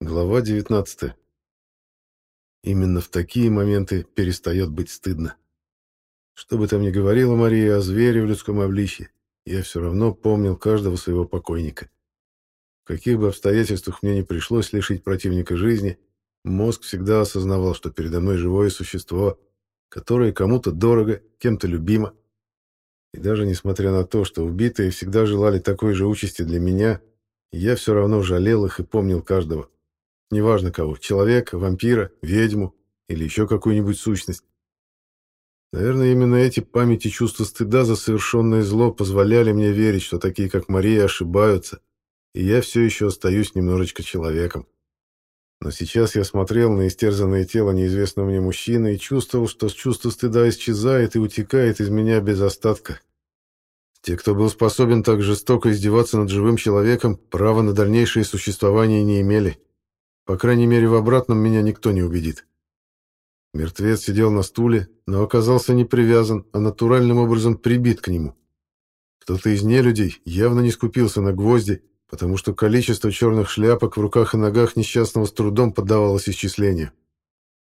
Глава 19. Именно в такие моменты перестает быть стыдно. Что бы там ни говорила Мария о звере в людском обличье, я все равно помнил каждого своего покойника. В каких бы обстоятельствах мне не пришлось лишить противника жизни, мозг всегда осознавал, что передо мной живое существо, которое кому-то дорого, кем-то любимо. И даже несмотря на то, что убитые всегда желали такой же участи для меня, я все равно жалел их и помнил каждого. Неважно кого, человека, вампира, ведьму или еще какую-нибудь сущность. Наверное, именно эти памяти чувства стыда за совершенное зло позволяли мне верить, что такие, как Мария, ошибаются, и я все еще остаюсь немножечко человеком. Но сейчас я смотрел на истерзанное тело неизвестного мне мужчины и чувствовал, что чувство стыда исчезает и утекает из меня без остатка. Те, кто был способен так жестоко издеваться над живым человеком, права на дальнейшее существование не имели. По крайней мере, в обратном меня никто не убедит. Мертвец сидел на стуле, но оказался не привязан, а натуральным образом прибит к нему. Кто-то из нелюдей явно не скупился на гвозди, потому что количество черных шляпок в руках и ногах несчастного с трудом поддавалось исчислению.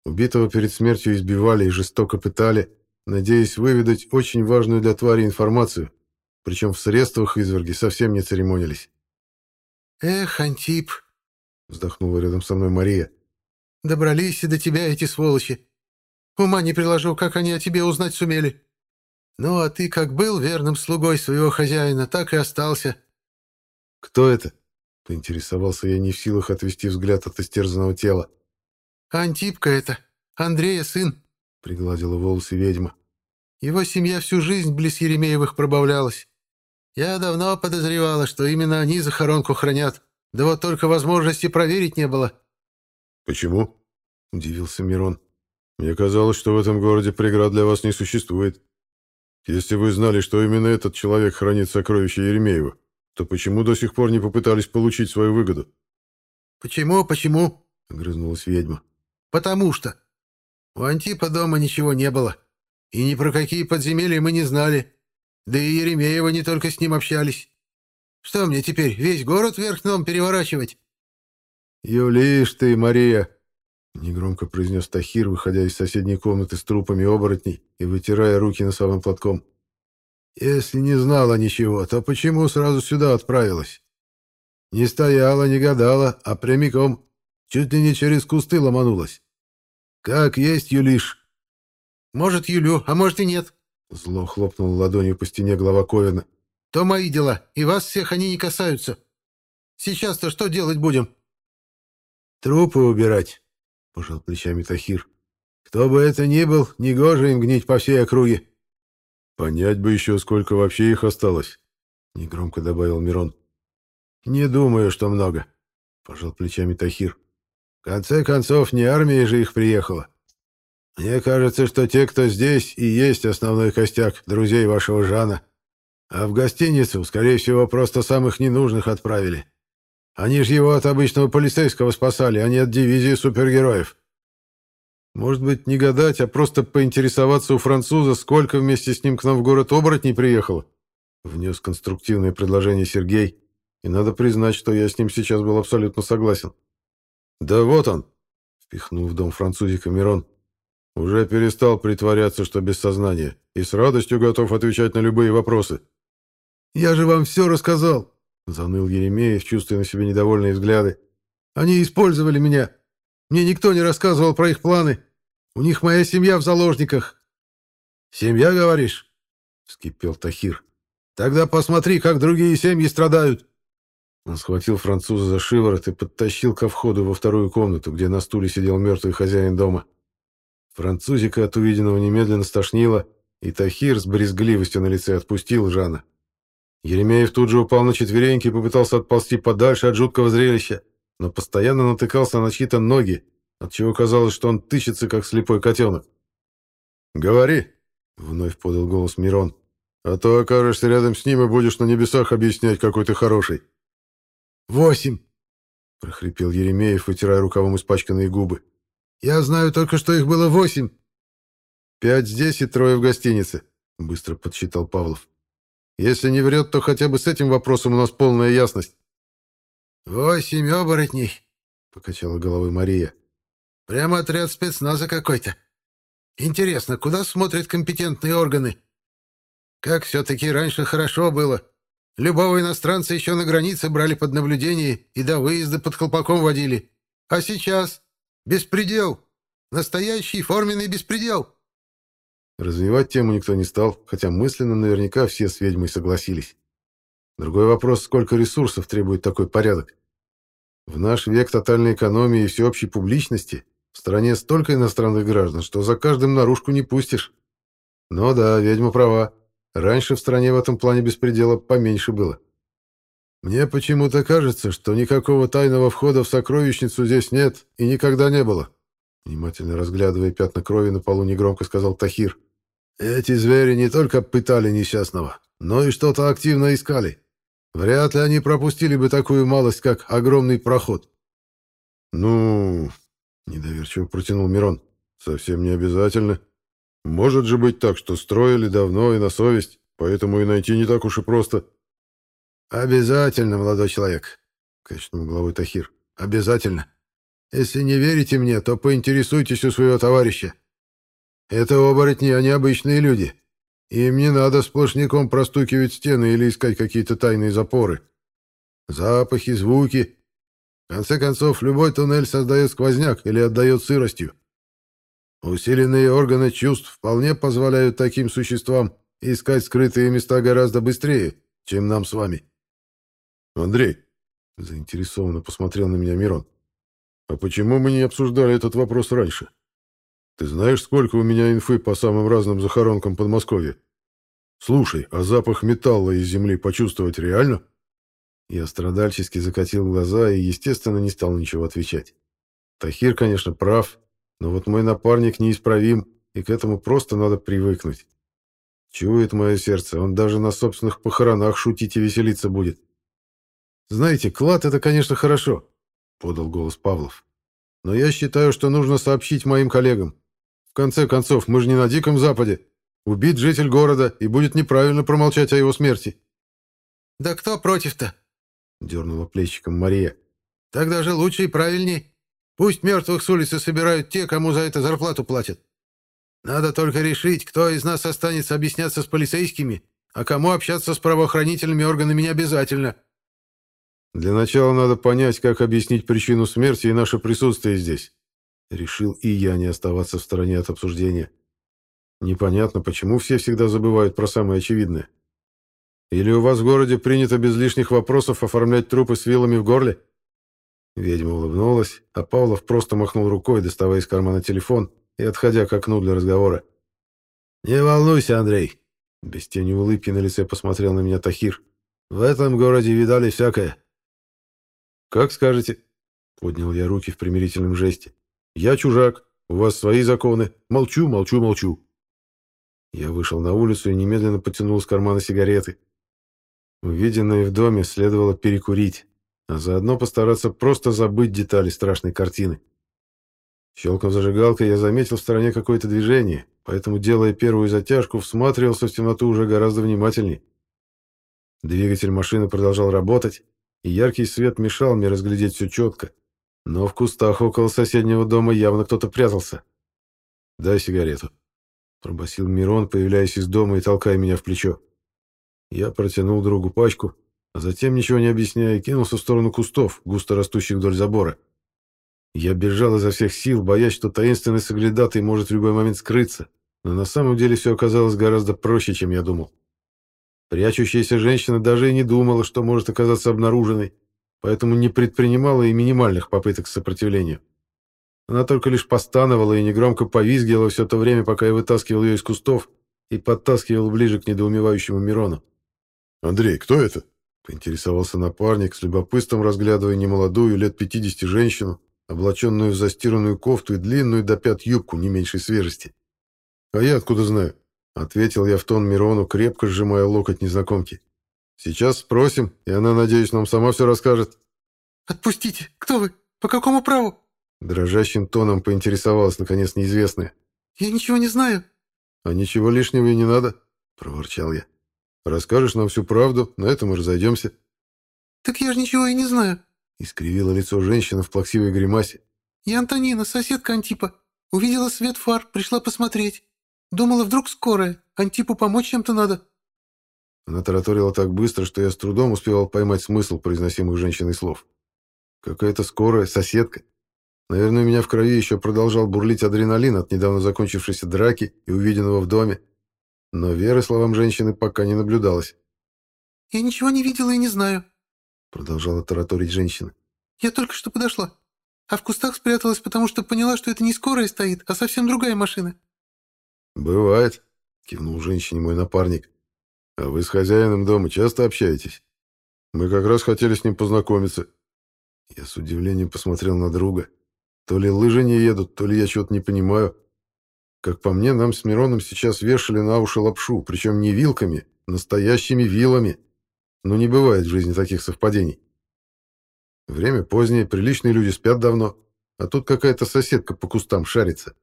Убитого перед смертью избивали и жестоко пытали, надеясь выведать очень важную для твари информацию, причем в средствах изверги совсем не церемонились. «Эх, Антип!» Вздохнула рядом со мной Мария. Добрались и до тебя эти сволочи. Ума не приложу, как они о тебе узнать сумели. Ну, а ты как был верным слугой своего хозяина, так и остался. Кто это? Поинтересовался я не в силах отвести взгляд от истерзанного тела. Антипка это, Андрея сын, пригладила волосы ведьма. Его семья всю жизнь близ Еремеевых пробавлялась. Я давно подозревала, что именно они захоронку хранят. Да вот только возможности проверить не было. Почему? Удивился Мирон. Мне казалось, что в этом городе преград для вас не существует. Если вы знали, что именно этот человек хранит сокровища Еремеева, то почему до сих пор не попытались получить свою выгоду? Почему, почему? Огрызнулась ведьма. Потому что у Антипа дома ничего не было. И ни про какие подземелья мы не знали. Да и Еремеева не только с ним общались. Что мне теперь, весь город вверх дном переворачивать?» «Юлишь ты, Мария!» — негромко произнес Тахир, выходя из соседней комнаты с трупами оборотней и вытирая руки носовым платком. «Если не знала ничего, то почему сразу сюда отправилась? Не стояла, не гадала, а прямиком, чуть ли не через кусты ломанулась. Как есть, Юлиш?» «Может, Юлю, а может и нет», — зло хлопнул ладонью по стене глава Ковина то мои дела, и вас всех они не касаются. Сейчас-то что делать будем?» «Трупы убирать», — пожал плечами Тахир. «Кто бы это ни был, негоже им гнить по всей округе». «Понять бы еще, сколько вообще их осталось», — негромко добавил Мирон. «Не думаю, что много», — пожал плечами Тахир. «В конце концов, не армия же их приехала. Мне кажется, что те, кто здесь, и есть основной костяк друзей вашего Жана». А в гостиницу, скорее всего, просто самых ненужных отправили. Они же его от обычного полицейского спасали, а не от дивизии супергероев. Может быть, не гадать, а просто поинтересоваться у француза, сколько вместе с ним к нам в город оборотней приехало? Внес конструктивное предложение Сергей, и надо признать, что я с ним сейчас был абсолютно согласен. «Да вот он!» — впихнул в дом французика Мирон. «Уже перестал притворяться, что без сознания, и с радостью готов отвечать на любые вопросы». «Я же вам все рассказал!» — заныл Еремеев, чувствуя на себе недовольные взгляды. «Они использовали меня. Мне никто не рассказывал про их планы. У них моя семья в заложниках». «Семья, говоришь?» — вскипел Тахир. «Тогда посмотри, как другие семьи страдают». Он схватил француза за шиворот и подтащил ко входу во вторую комнату, где на стуле сидел мертвый хозяин дома. Французика от увиденного немедленно стошнило, и Тахир с брезгливостью на лице отпустил Жана. Еремеев тут же упал на четвереньки и попытался отползти подальше от жуткого зрелища, но постоянно натыкался на чьи-то ноги, отчего казалось, что он тыщется, как слепой котенок. «Говори», — вновь подал голос Мирон, «а то окажешься рядом с ним и будешь на небесах объяснять, какой ты хороший». «Восемь», — прохрипел Еремеев, вытирая рукавом испачканные губы. «Я знаю только, что их было восемь». «Пять здесь и трое в гостинице», — быстро подсчитал Павлов. Если не врет, то хотя бы с этим вопросом у нас полная ясность. «Восемь оборотней. — покачала головой Мария. «Прямо отряд спецназа какой-то. Интересно, куда смотрят компетентные органы? Как все-таки раньше хорошо было. Любого иностранца еще на границе брали под наблюдение и до выезда под колпаком водили. А сейчас беспредел. Настоящий форменный беспредел». Развивать тему никто не стал, хотя мысленно наверняка все с ведьмой согласились. Другой вопрос, сколько ресурсов требует такой порядок. В наш век тотальной экономии и всеобщей публичности в стране столько иностранных граждан, что за каждым наружку не пустишь. Но да, ведьма права. Раньше в стране в этом плане беспредела поменьше было. Мне почему-то кажется, что никакого тайного входа в сокровищницу здесь нет и никогда не было. Внимательно разглядывая пятна крови на полу, негромко сказал Тахир. Эти звери не только пытали несчастного, но и что-то активно искали. Вряд ли они пропустили бы такую малость, как огромный проход. Ну, недоверчиво протянул Мирон. Совсем не обязательно. Может же быть так, что строили давно и на совесть, поэтому и найти не так уж и просто. Обязательно, молодой человек, качнул головой Тахир. Обязательно. Если не верите мне, то поинтересуйтесь у своего товарища. Это оборотни, они обычные люди. Им не надо сплошняком простукивать стены или искать какие-то тайные запоры. Запахи, звуки. В конце концов, любой туннель создает сквозняк или отдает сыростью. Усиленные органы чувств вполне позволяют таким существам искать скрытые места гораздо быстрее, чем нам с вами. Андрей, заинтересованно посмотрел на меня Мирон. А почему мы не обсуждали этот вопрос раньше? — ты знаешь, сколько у меня инфы по самым разным захоронкам Подмосковья? Слушай, а запах металла из земли почувствовать реально? Я страдальчески закатил глаза и, естественно, не стал ничего отвечать. Тахир, конечно, прав, но вот мой напарник неисправим, и к этому просто надо привыкнуть. Чует мое сердце, он даже на собственных похоронах шутить и веселиться будет. «Знаете, клад — это, конечно, хорошо», — подал голос Павлов. «Но я считаю, что нужно сообщить моим коллегам. В конце концов, мы же не на Диком Западе. Убит житель города, и будет неправильно промолчать о его смерти. «Да кто против-то?» — дернула плечиком Мария. «Тогда же лучше и правильней. Пусть мертвых с улицы собирают те, кому за это зарплату платят. Надо только решить, кто из нас останется объясняться с полицейскими, а кому общаться с правоохранительными органами не обязательно». «Для начала надо понять, как объяснить причину смерти и наше присутствие здесь», Решил и я не оставаться в стороне от обсуждения. Непонятно, почему все всегда забывают про самое очевидное. Или у вас в городе принято без лишних вопросов оформлять трупы с вилами в горле? Ведьма улыбнулась, а Павлов просто махнул рукой, доставая из кармана телефон и отходя к окну для разговора. «Не волнуйся, Андрей!» Без тени улыбки на лице посмотрел на меня Тахир. «В этом городе видали всякое». «Как скажете», — поднял я руки в примирительном жесте. Я чужак, у вас свои законы. Молчу, молчу, молчу. Я вышел на улицу и немедленно потянул из кармана сигареты. Увиденное в доме следовало перекурить, а заодно постараться просто забыть детали страшной картины. Щелкнув зажигалкой, я заметил в стороне какое-то движение, поэтому, делая первую затяжку, всматривался в темноту уже гораздо внимательнее. Двигатель машины продолжал работать, и яркий свет мешал мне разглядеть все четко. Но в кустах около соседнего дома явно кто-то прятался. «Дай сигарету», — пробасил Мирон, появляясь из дома и толкая меня в плечо. Я протянул другу пачку, а затем, ничего не объясняя, кинулся в сторону кустов, густо растущих вдоль забора. Я бежал изо всех сил, боясь, что таинственный соглядатый может в любой момент скрыться, но на самом деле все оказалось гораздо проще, чем я думал. Прячущаяся женщина даже и не думала, что может оказаться обнаруженной, поэтому не предпринимала и минимальных попыток к сопротивлению. Она только лишь постановала и негромко повизгивала все то время, пока я вытаскивал ее из кустов и подтаскивал ближе к недоумевающему Мирону. «Андрей, кто это?» — поинтересовался напарник, с любопытством разглядывая немолодую, лет пятидесяти женщину, облаченную в застиранную кофту и длинную до пят юбку не меньшей свежести. «А я откуда знаю?» — ответил я в тон Мирону, крепко сжимая локоть незнакомки. Сейчас спросим, и она, надеюсь, нам сама все расскажет». «Отпустите! Кто вы? По какому праву?» Дрожащим тоном поинтересовалась, наконец, неизвестная. «Я ничего не знаю». «А ничего лишнего и не надо», — проворчал я. «Расскажешь нам всю правду, на этом и разойдемся». «Так я же ничего и не знаю. Искривила лицо женщина в плаксивой гримасе. «Я Антонина, соседка Антипа. Увидела свет фар, пришла посмотреть. Думала, вдруг скорая. Антипу помочь чем-то надо». Она тараторила так быстро, что я с трудом успевал поймать смысл произносимых женщиной слов. Какая-то скорая, соседка. Наверное, у меня в крови еще продолжал бурлить адреналин от недавно закончившейся драки и увиденного в доме. Но веры словам женщины пока не наблюдалось. «Я ничего не видела и не знаю», — продолжала тараторить женщина. «Я только что подошла, а в кустах спряталась, потому что поняла, что это не скорая стоит, а совсем другая машина». «Бывает», — кивнул женщине мой напарник. «А вы с хозяином дома часто общаетесь? Мы как раз хотели с ним познакомиться». Я с удивлением посмотрел на друга. То ли лыжи не едут, то ли я чего-то не понимаю. Как по мне, нам с Мироном сейчас вешали на уши лапшу, причем не вилками, настоящими вилами. Но не бывает в жизни таких совпадений. Время позднее, приличные люди спят давно, а тут какая-то соседка по кустам шарится.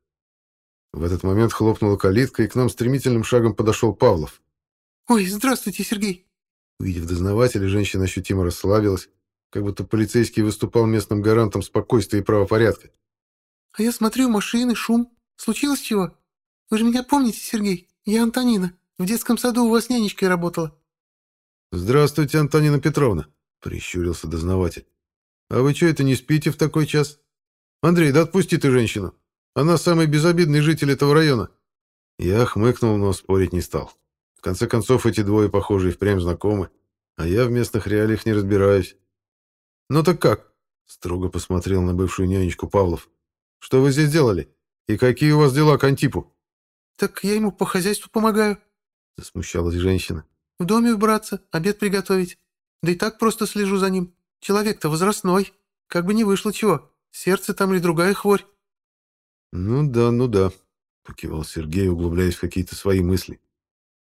В этот момент хлопнула калитка, и к нам стремительным шагом подошел Павлов. «Ой, здравствуйте, Сергей!» Увидев дознавателя, женщина ощутимо расслабилась, как будто полицейский выступал местным гарантом спокойствия и правопорядка. «А я смотрю, машины, шум. Случилось чего? Вы же меня помните, Сергей? Я Антонина. В детском саду у вас нянечкой работала». «Здравствуйте, Антонина Петровна», — прищурился дознаватель. «А вы что это не спите в такой час? Андрей, да отпусти ты женщину. Она самый безобидный житель этого района». Я хмыкнул, но спорить не стал. В конце концов, эти двое, похоже, и впрямь знакомы, а я в местных реалиях не разбираюсь. «Ну так как?» — строго посмотрел на бывшую нянечку Павлов. «Что вы здесь делали? И какие у вас дела к Антипу?» «Так я ему по хозяйству помогаю», — засмущалась женщина. В доме убраться, обед приготовить. Да и так просто слежу за ним. Человек-то возрастной. Как бы не вышло чего. Сердце там или другая хворь. Ну да, ну да, покивал Сергей, углубляясь в какие-то свои мысли.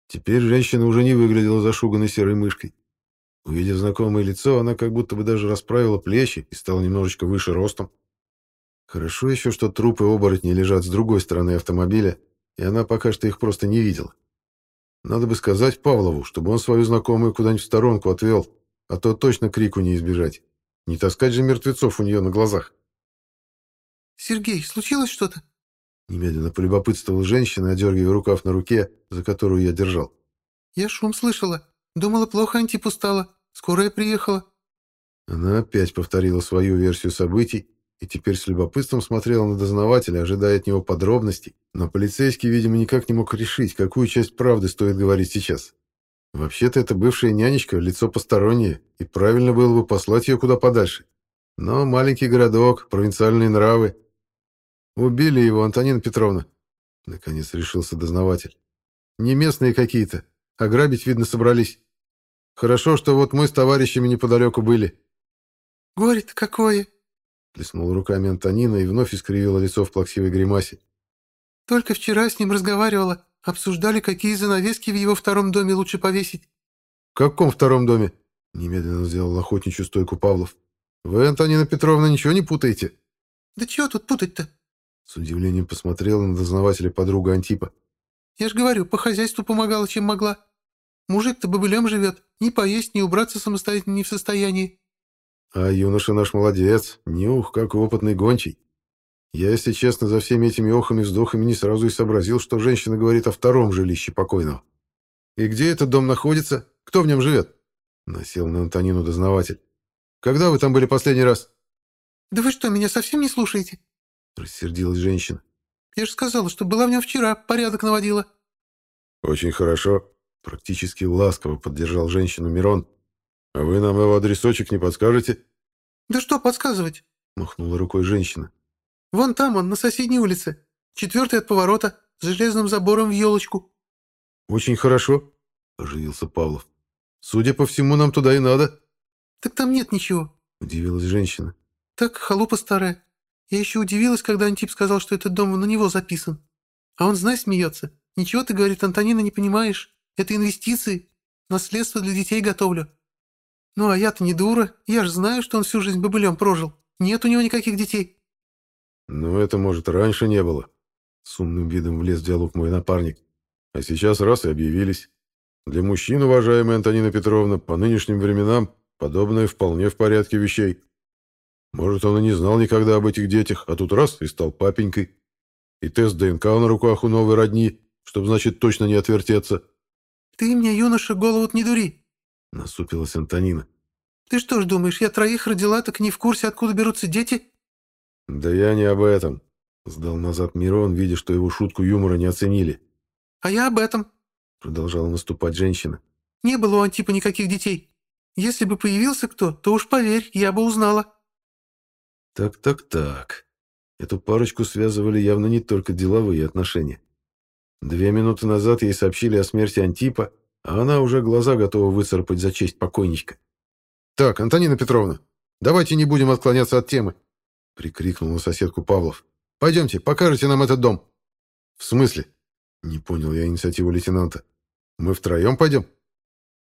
Теперь женщина уже не выглядела зашуганной серой мышкой. Увидев знакомое лицо, она как будто бы даже расправила плечи и стала немножечко выше ростом. Хорошо еще, что трупы оборотней лежат с другой стороны автомобиля, и она пока что их просто не видела. Надо бы сказать Павлову, чтобы он свою знакомую куда-нибудь в сторонку отвел, а то точно крику не избежать. Не таскать же мертвецов у нее на глазах. «Сергей, случилось что-то?» Немедленно полюбопытствовала женщина, одергивая рукав на руке, за которую я держал. «Я шум слышала. Думала, плохо Антипу стало. Скорая приехала». Она опять повторила свою версию событий, и теперь с любопытством смотрела на дознавателя, ожидая от него подробностей, но полицейский, видимо, никак не мог решить, какую часть правды стоит говорить сейчас. Вообще-то это бывшая нянечка, лицо постороннее, и правильно было бы послать ее куда подальше. Но маленький городок, провинциальные нравы. Убили его, Антонина Петровна, наконец решился дознаватель. Не местные какие-то, ограбить, видно, собрались. Хорошо, что вот мы с товарищами неподалеку были. «Горе-то какое!» Плеснула руками Антонина и вновь искривила лицо в плаксивой гримасе. «Только вчера с ним разговаривала. Обсуждали, какие занавески в его втором доме лучше повесить». «В каком втором доме?» Немедленно сделал охотничью стойку Павлов. «Вы, Антонина Петровна, ничего не путаете?» «Да чего тут путать-то?» С удивлением посмотрела на дознавателя подруга Антипа. «Я ж говорю, по хозяйству помогала, чем могла. Мужик-то бобылем живет, ни поесть, ни убраться самостоятельно не в состоянии. А юноша наш молодец, нюх, как опытный гончий. Я, если честно, за всеми этими охами-вздохами не сразу и сообразил, что женщина говорит о втором жилище покойного. «И где этот дом находится? Кто в нем живет?» Насел на Антонину дознаватель. «Когда вы там были последний раз?» «Да вы что, меня совсем не слушаете?» Рассердилась женщина. «Я же сказала, что была в нем вчера, порядок наводила». «Очень хорошо», — практически ласково поддержал женщину Мирон, «А вы нам его адресочек не подскажете?» «Да что подсказывать?» — махнула рукой женщина. «Вон там он, на соседней улице. Четвертый от поворота, с железным забором в елочку». «Очень хорошо», — оживился Павлов. «Судя по всему, нам туда и надо». «Так там нет ничего», — удивилась женщина. «Так, халупа старая. Я еще удивилась, когда Антип сказал, что этот дом на него записан. А он, знай, смеется. Ничего ты, говорит, Антонина, не понимаешь. Это инвестиции. Наследство для детей готовлю. «Ну, а я-то не дура. Я же знаю, что он всю жизнь бобылем прожил. Нет у него никаких детей». «Ну, это, может, раньше не было». С умным видом влез в диалог мой напарник. «А сейчас раз и объявились. Для мужчин, уважаемая Антонина Петровна, по нынешним временам подобное вполне в порядке вещей». Может, он и не знал никогда об этих детях, а тут раз и стал папенькой. И тест ДНК на руках у новой родни, чтобы, значит, точно не отвертеться. «Ты мне, юноша, голову не дури!» — насупилась Антонина. «Ты что ж думаешь, я троих родила, так не в курсе, откуда берутся дети?» «Да я не об этом», — сдал назад Мирон, видя, что его шутку юмора не оценили. «А я об этом», — продолжала наступать женщина. «Не было у Антипа никаких детей. Если бы появился кто, то уж поверь, я бы узнала». Так-так-так. Эту парочку связывали явно не только деловые отношения. Две минуты назад ей сообщили о смерти Антипа, а она уже глаза готова выцарапать за честь покойничка. «Так, Антонина Петровна, давайте не будем отклоняться от темы», — прикрикнул на соседку Павлов. «Пойдемте, покажите нам этот дом». «В смысле?» — не понял я инициативу лейтенанта. «Мы втроем пойдем?»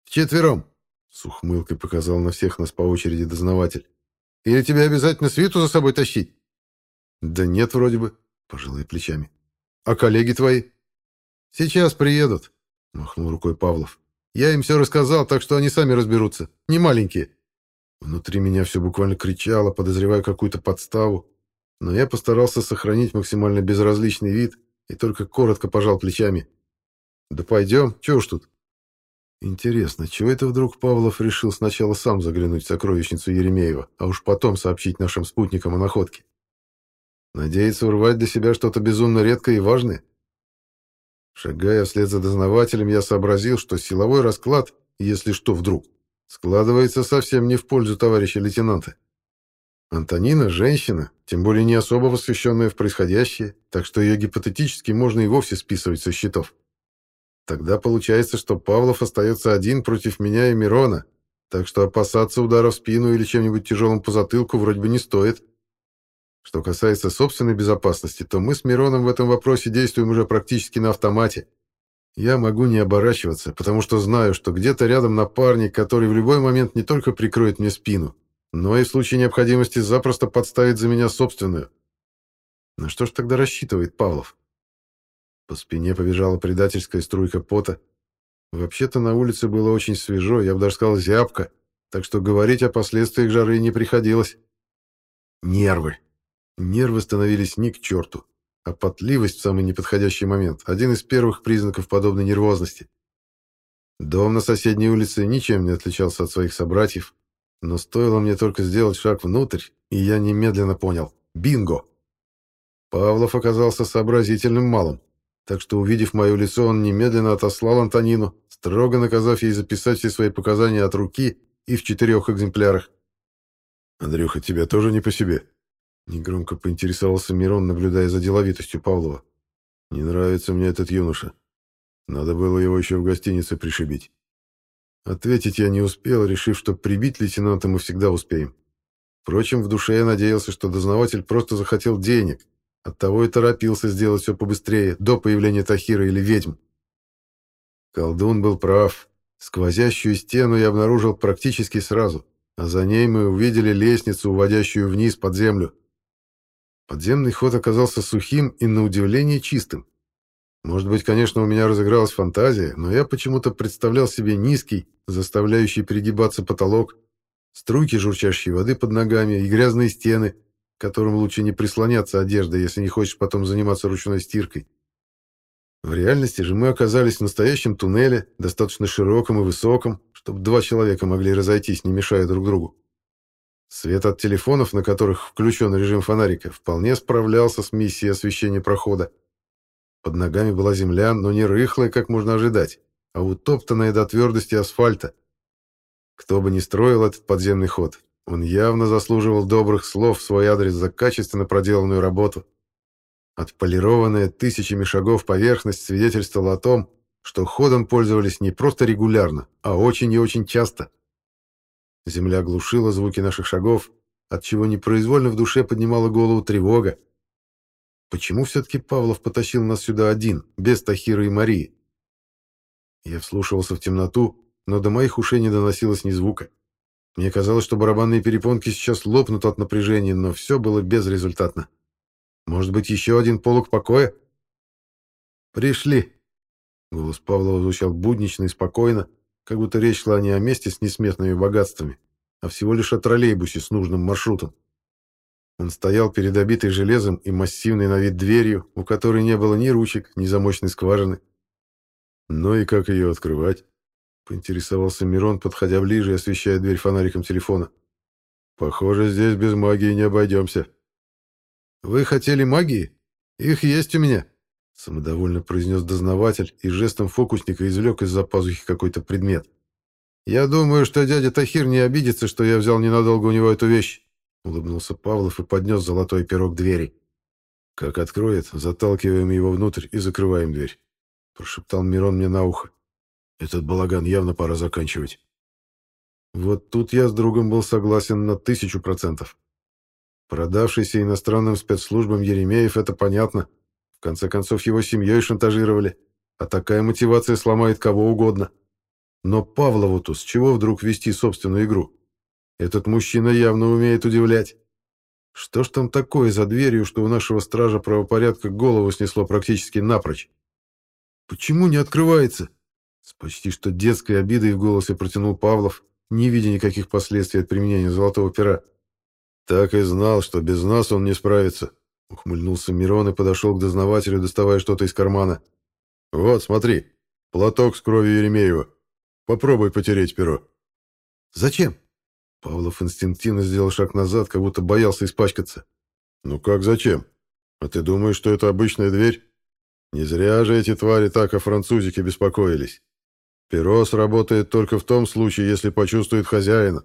«Вчетвером», — с ухмылкой показал на всех нас по очереди дознаватель. Или тебе обязательно свиту за собой тащить? Да нет, вроде бы, пожалуй плечами. А коллеги твои? Сейчас приедут, махнул рукой Павлов. Я им все рассказал, так что они сами разберутся. Не маленькие. Внутри меня все буквально кричало, подозревая какую-то подставу. Но я постарался сохранить максимально безразличный вид и только коротко пожал плечами. «Да пойдем, чего уж тут?» Интересно, чего это вдруг Павлов решил сначала сам заглянуть в сокровищницу Еремеева, а уж потом сообщить нашим спутникам о находке? Надеется урвать для себя что-то безумно редкое и важное? Шагая вслед за дознавателем, я сообразил, что силовой расклад, если что вдруг, складывается совсем не в пользу товарища лейтенанта. Антонина – женщина, тем более не особо восхищенная в происходящее, так что ее гипотетически можно и вовсе списывать со счетов. Тогда получается, что Павлов остается один против меня и Мирона, так что опасаться удара в спину или чем-нибудь тяжелым по затылку вроде бы не стоит. Что касается собственной безопасности, то мы с Мироном в этом вопросе действуем уже практически на автомате. Я могу не оборачиваться, потому что знаю, что где-то рядом напарник, который в любой момент не только прикроет мне спину, но и в случае необходимости запросто подставит за меня собственную. На что ж тогда рассчитывает Павлов? По спине побежала предательская струйка пота. Вообще-то на улице было очень свежо, я бы даже сказал зябко, так что говорить о последствиях жары не приходилось. Нервы. Нервы становились ни к черту, а потливость в самый неподходящий момент — один из первых признаков подобной нервозности. Дом на соседней улице ничем не отличался от своих собратьев, но стоило мне только сделать шаг внутрь, и я немедленно понял — бинго! Павлов оказался сообразительным малым так что, увидев мое лицо, он немедленно отослал Антонину, строго наказав ей записать все свои показания от руки и в четырех экземплярах. «Андрюха, тебя тоже не по себе?» Негромко поинтересовался Мирон, наблюдая за деловитостью Павлова. «Не нравится мне этот юноша. Надо было его еще в гостинице пришибить». Ответить я не успел, решив, что прибить лейтенанта мы всегда успеем. Впрочем, в душе я надеялся, что дознаватель просто захотел денег, Оттого и торопился сделать все побыстрее, до появления Тахира или ведьм. Колдун был прав. Сквозящую стену я обнаружил практически сразу, а за ней мы увидели лестницу, уводящую вниз под землю. Подземный ход оказался сухим и, на удивление, чистым. Может быть, конечно, у меня разыгралась фантазия, но я почему-то представлял себе низкий, заставляющий пригибаться потолок, струйки журчащей воды под ногами и грязные стены — которым лучше не прислоняться одеждой, если не хочешь потом заниматься ручной стиркой. В реальности же мы оказались в настоящем туннеле, достаточно широком и высоком, чтобы два человека могли разойтись, не мешая друг другу. Свет от телефонов, на которых включен режим фонарика, вполне справлялся с миссией освещения прохода. Под ногами была земля, но не рыхлая, как можно ожидать, а утоптанная до твердости асфальта. Кто бы ни строил этот подземный ход, он явно заслуживал добрых слов в свой адрес за качественно проделанную работу. Отполированная тысячами шагов поверхность свидетельствовала о том, что ходом пользовались не просто регулярно, а очень и очень часто. Земля глушила звуки наших шагов, отчего непроизвольно в душе поднимала голову тревога. Почему все-таки Павлов потащил нас сюда один, без Тахира и Марии? Я вслушивался в темноту, но до моих ушей не доносилось ни звука. Мне казалось, что барабанные перепонки сейчас лопнут от напряжения, но все было безрезультатно. Может быть, еще один полог покоя? «Пришли!» Голос Павлова звучал буднично и спокойно, как будто речь шла не о месте с несметными богатствами, а всего лишь о троллейбусе с нужным маршрутом. Он стоял перед обитой железом и массивной на вид дверью, у которой не было ни ручек, ни замочной скважины. «Ну и как ее открывать?» — поинтересовался Мирон, подходя ближе и освещая дверь фонариком телефона. «Похоже, здесь без магии не обойдемся». «Вы хотели магии? Их есть у меня», — самодовольно произнес дознаватель и жестом фокусника извлек из-за пазухи какой-то предмет. «Я думаю, что дядя Тахир не обидится, что я взял ненадолго у него эту вещь», — улыбнулся Павлов и поднес золотой пирог двери. «Как откроет, заталкиваем его внутрь и закрываем дверь», — прошептал Мирон мне на ухо. «Этот балаган явно пора заканчивать». Вот тут я с другом был согласен на тысячу процентов. Продавшийся иностранным спецслужбам Еремеев — это понятно. В конце концов, его семьей шантажировали. А такая мотивация сломает кого угодно. Но Павлову-то с чего вдруг вести собственную игру? Этот мужчина явно умеет удивлять. Что ж там такое за дверью, что у нашего стража правопорядка голову снесло практически напрочь? Почему не открывается? С почти что детской обидой в голосе протянул Павлов, не видя никаких последствий от применения золотого пера. «Так и знал, что без нас он не справится», — ухмыльнулся Мирон и подошел к дознавателю, доставая что-то из кармана. «Вот, смотри, платок с кровью Еремеева. Попробуй потереть перо». «Зачем?» Павлов инстинктивно сделал шаг назад, как будто боялся испачкаться. «Ну как зачем? А ты думаешь, что это обычная дверь? Не зря же эти твари так о французике беспокоились. Перо сработает только в том случае, если почувствует хозяина.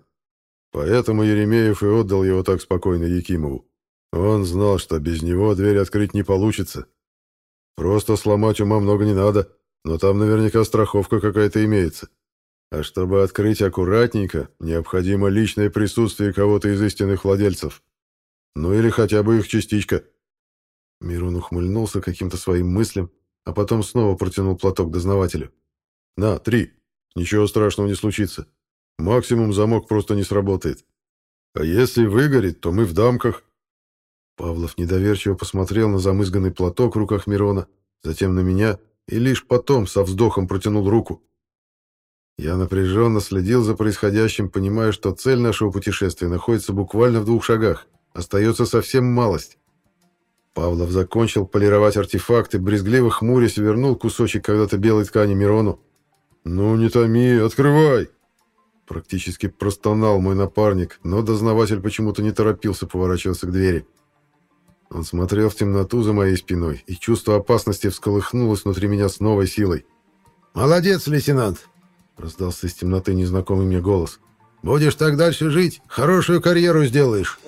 Поэтому Еремеев и отдал его так спокойно Якимову. Он знал, что без него дверь открыть не получится. Просто сломать ума много не надо, но там наверняка страховка какая-то имеется. А чтобы открыть аккуратненько, необходимо личное присутствие кого-то из истинных владельцев. Ну или хотя бы их частичка. Мирон ухмыльнулся каким-то своим мыслям, а потом снова протянул платок дознавателю. «На, три. Ничего страшного не случится. Максимум замок просто не сработает. А если выгорит, то мы в дамках. Павлов недоверчиво посмотрел на замызганный платок в руках Мирона, затем на меня и лишь потом со вздохом протянул руку. Я напряженно следил за происходящим, понимая, что цель нашего путешествия находится буквально в двух шагах. Остается совсем малость. Павлов закончил полировать артефакты, брезгливо хмурясь вернул кусочек когда-то белой ткани Мирону. «Ну, не томи, открывай!» Практически простонал мой напарник, но дознаватель почему-то не торопился поворачиваться к двери. Он смотрел в темноту за моей спиной, и чувство опасности всколыхнулось внутри меня с новой силой. «Молодец, лейтенант!» — раздался из темноты незнакомый мне голос. «Будешь так дальше жить, хорошую карьеру сделаешь!»